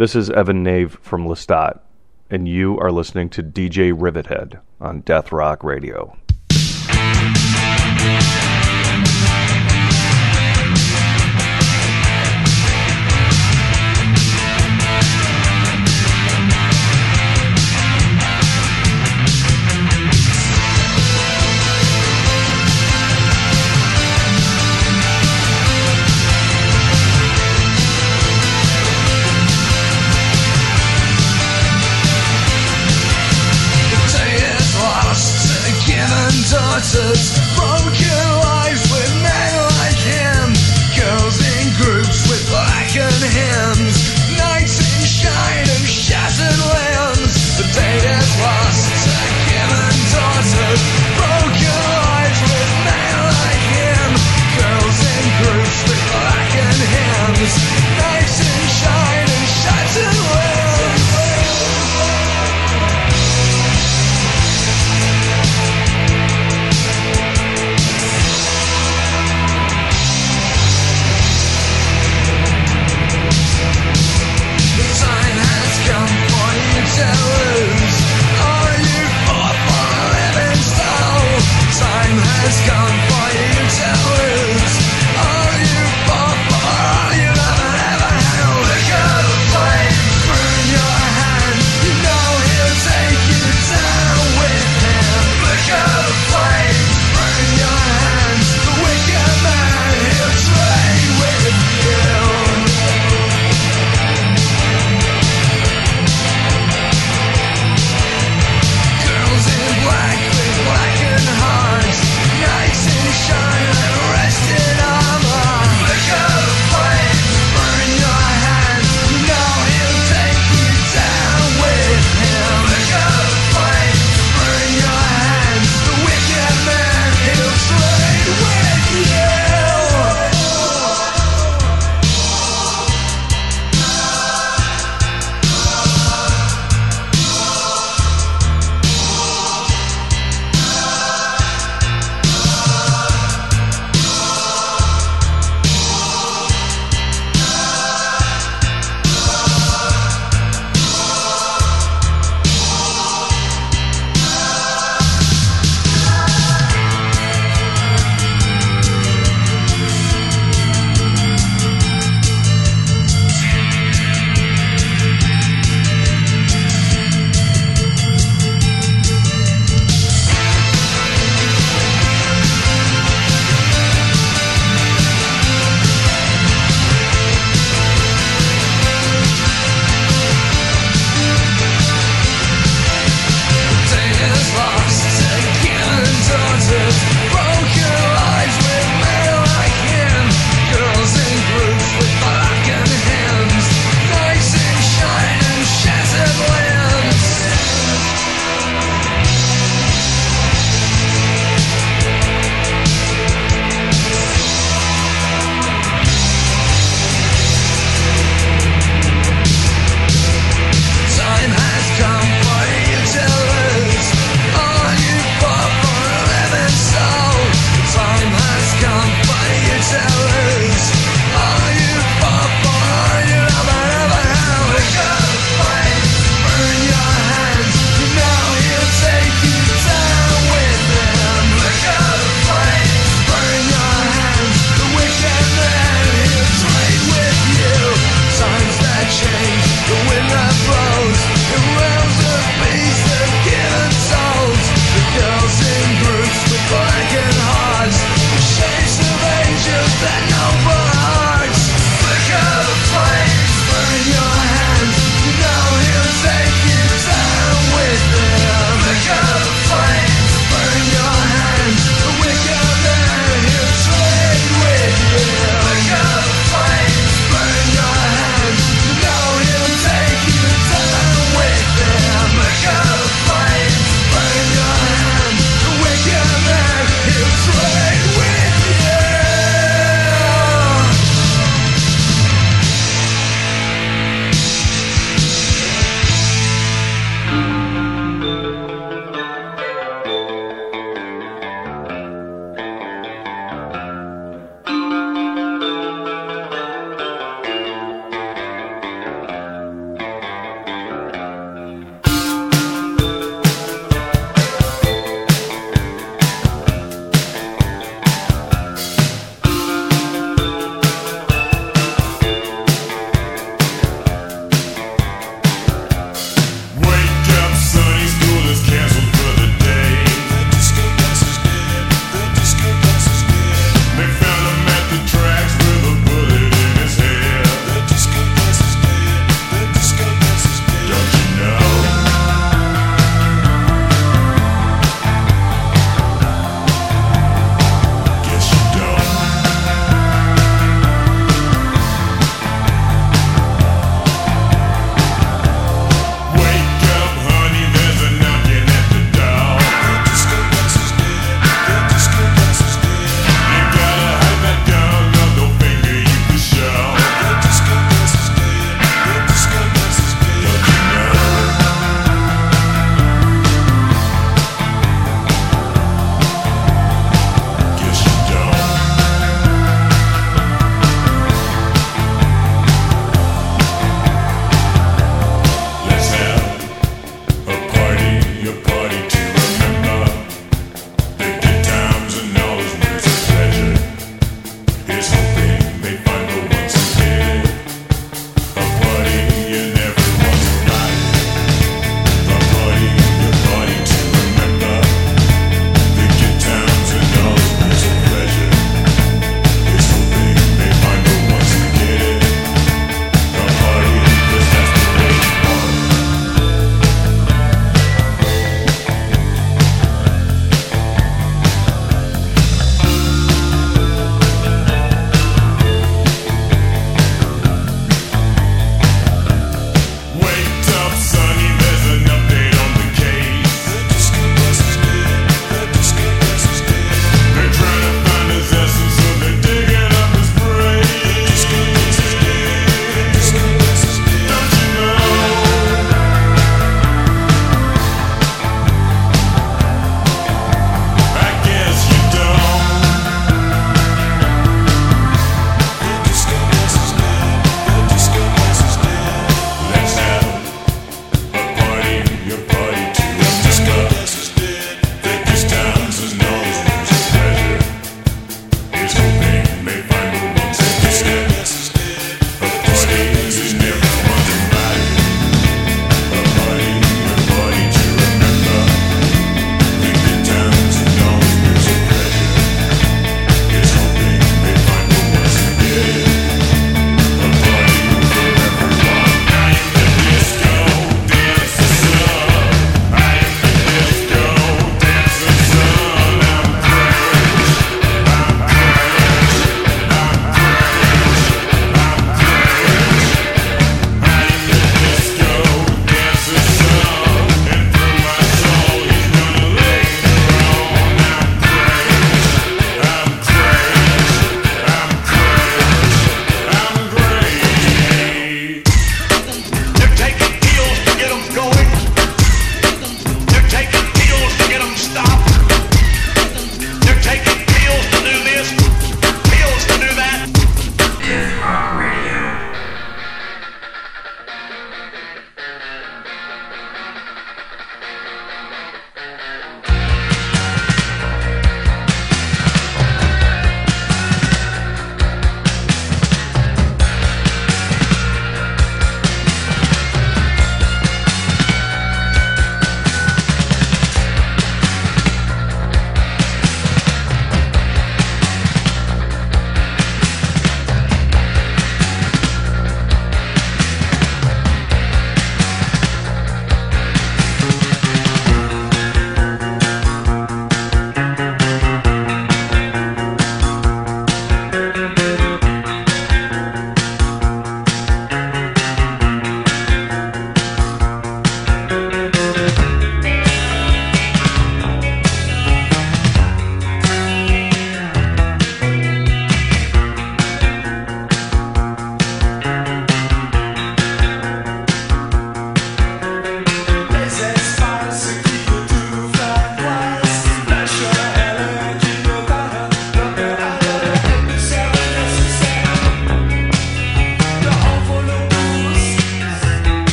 This is Evan Nave from Lestat, and you are listening to DJ Rivethead on Death Rock Radio.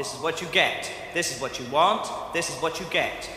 This is what you get. This is what you want, this is what you get.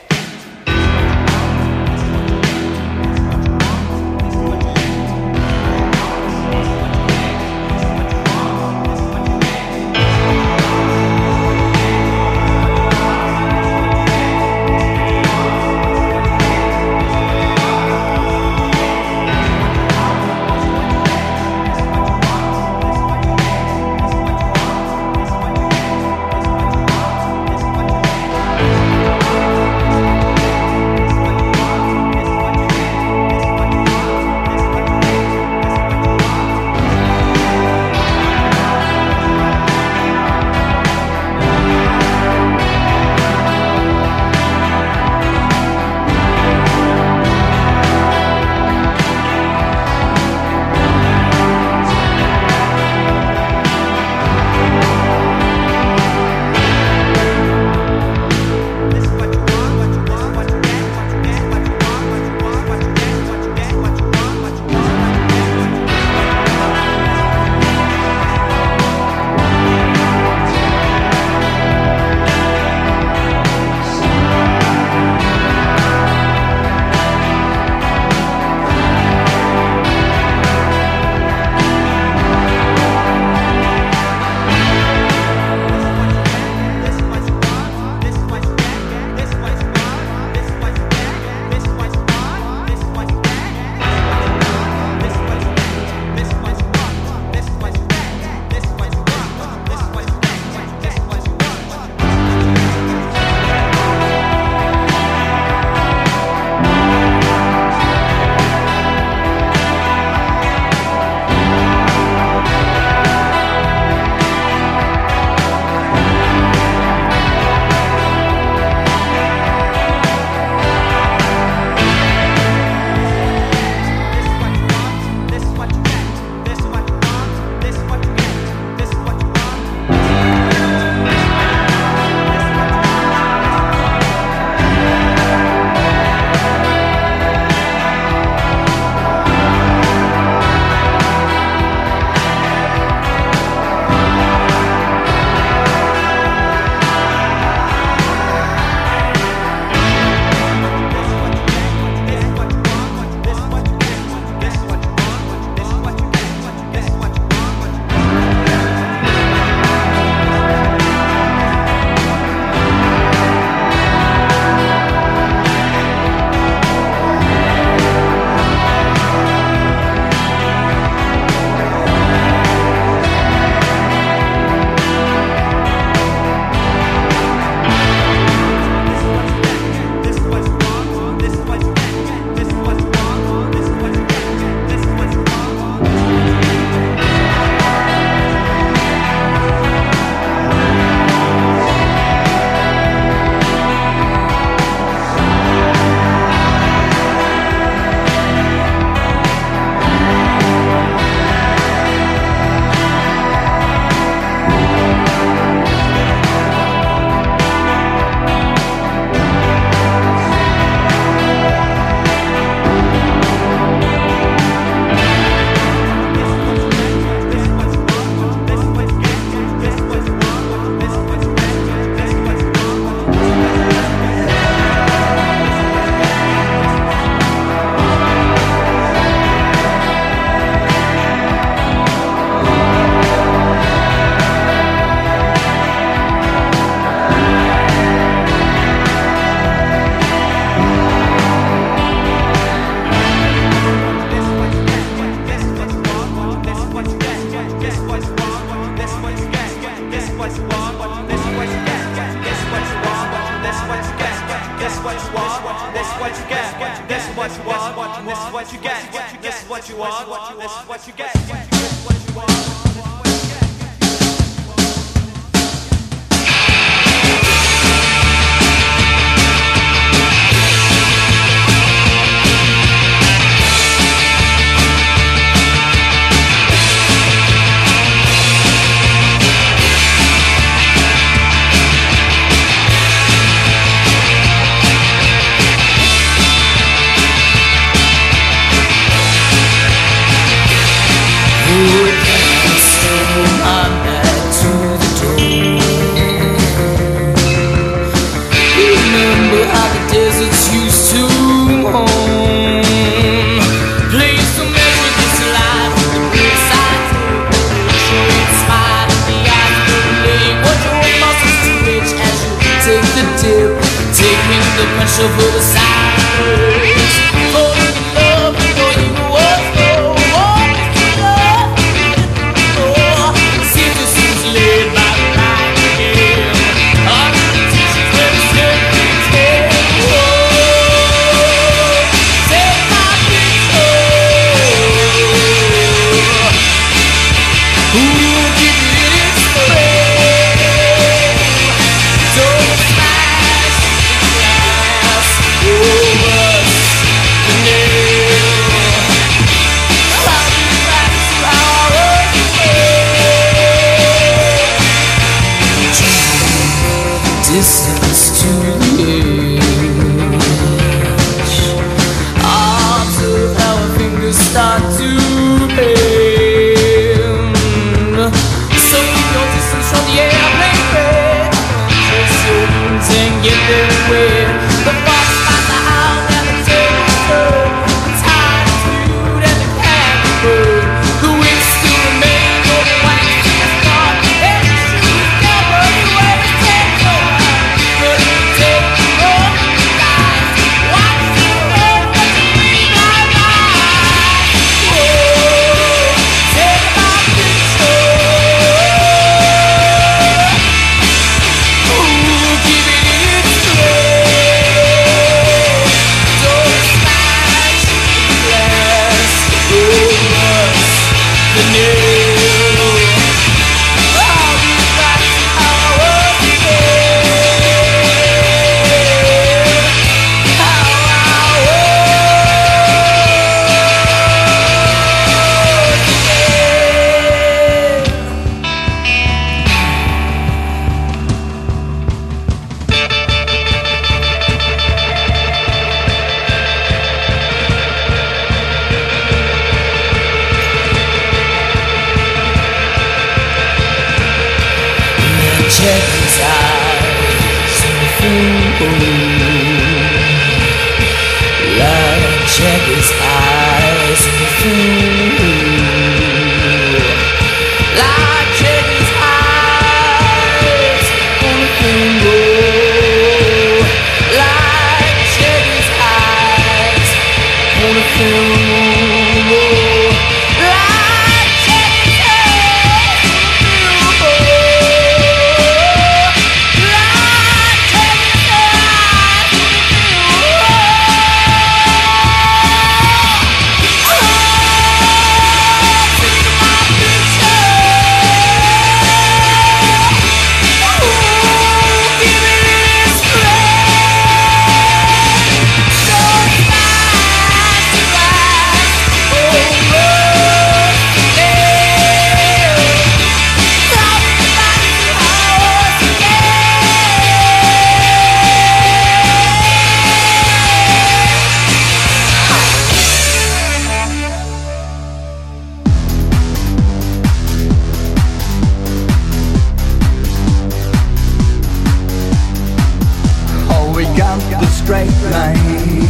straight lane.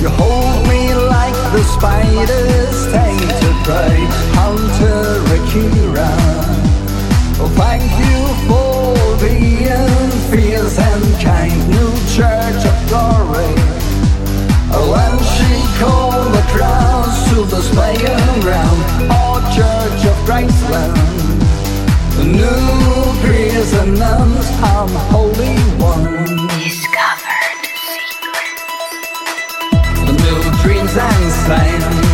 You hold me like the spider's tail to prey, Hunter Akira. Oh, thank you for being fierce and kind, New Church of Glory. Oh, when she called the crowds to the playing ground, our oh, Church of Graceland. New priests and nuns, I'm holy one. Dreams and slams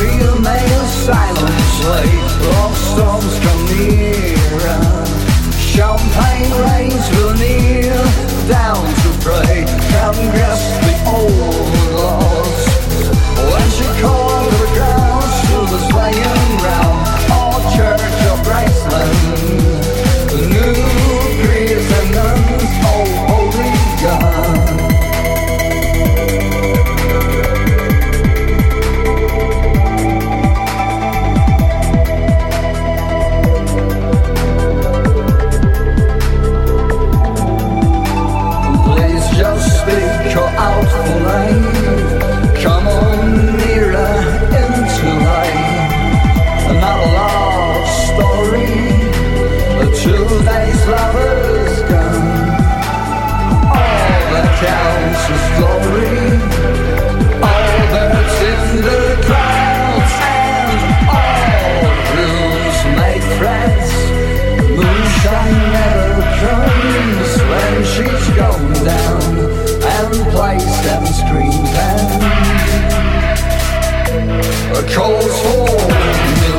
Female silent slave, love storms come nearer. Champagne rains will kneel down to pray. Congress the old laws. When she called the ground, she was laying round all church of Graceland. The new The cause for.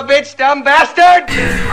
A bitch, dumb bastard!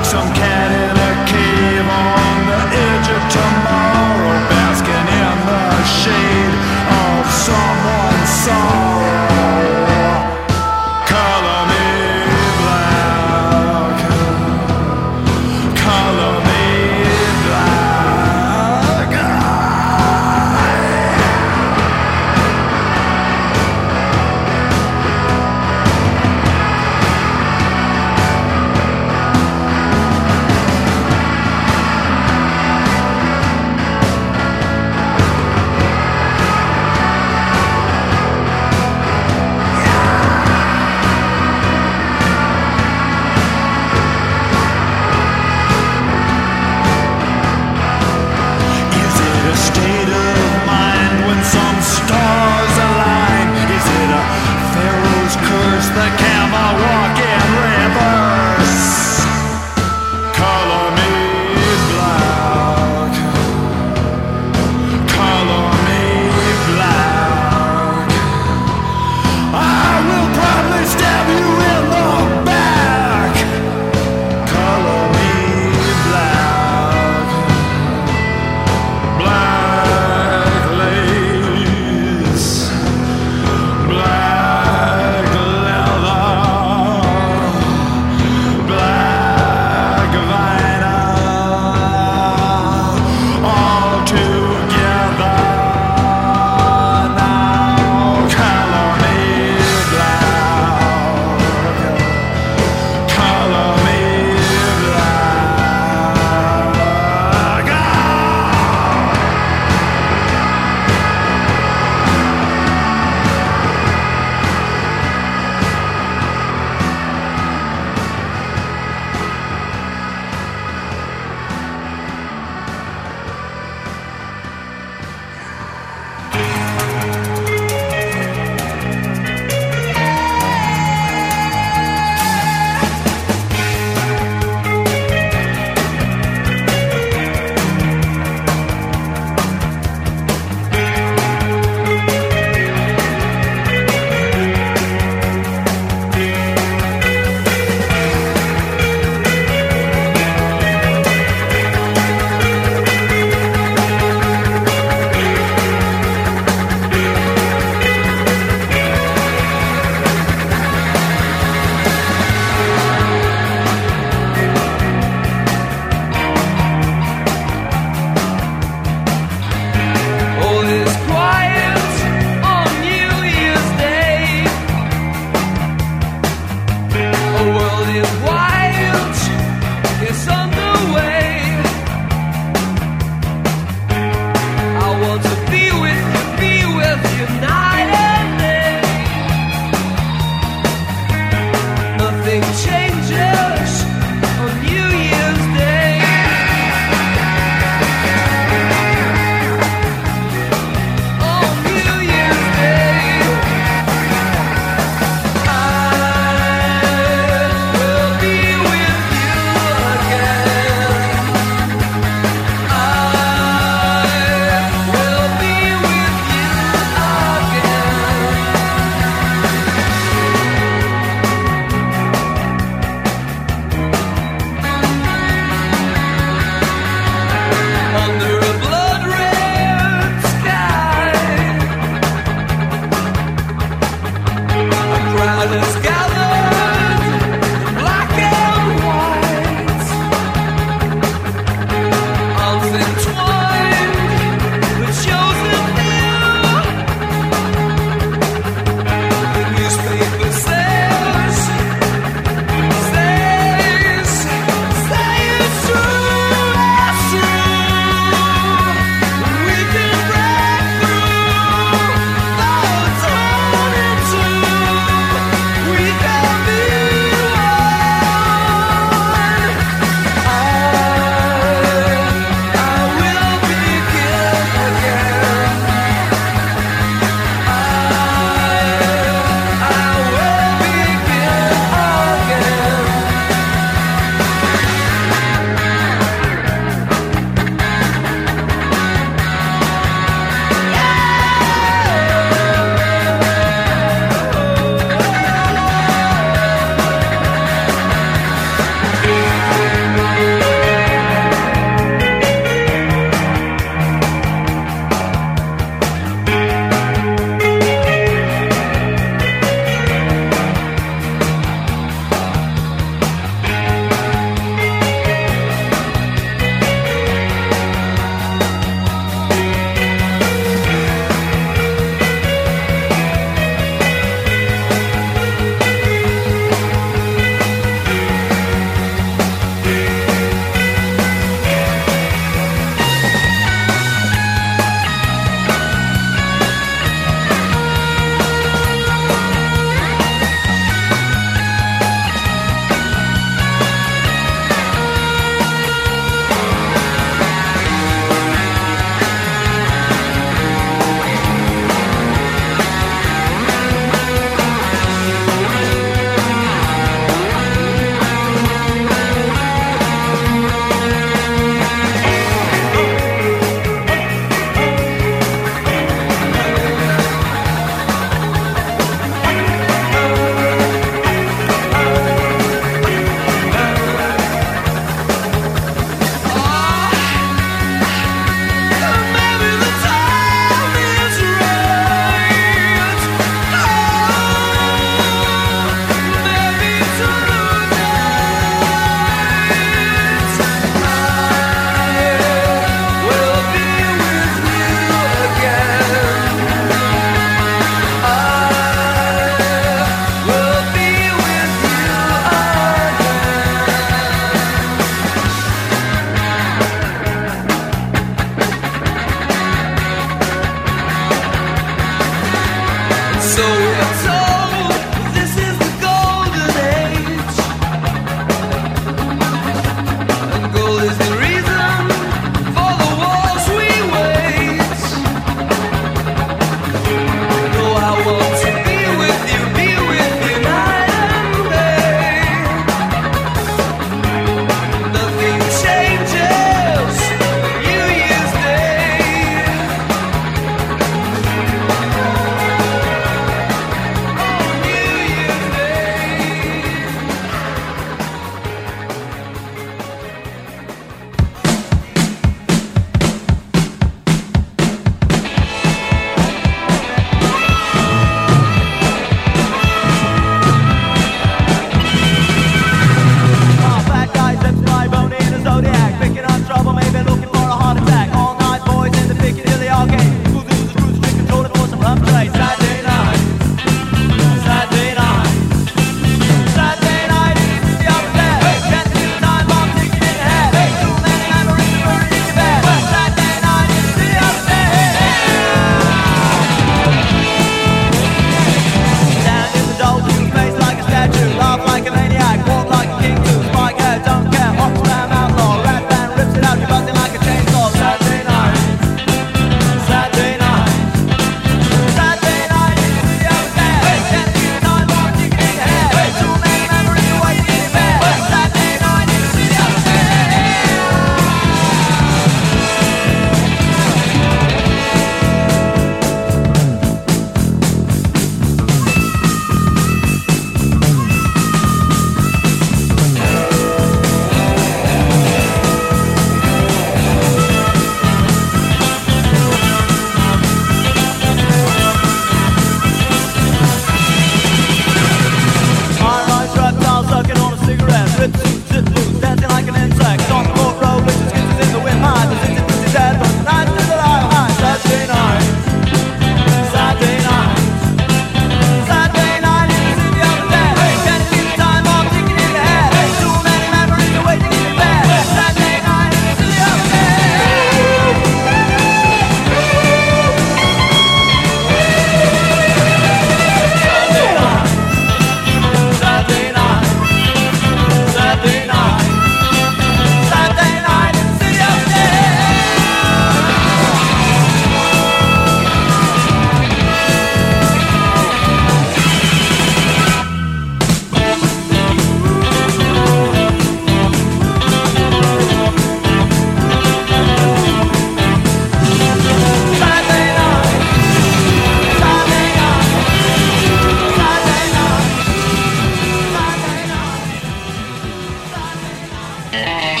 Música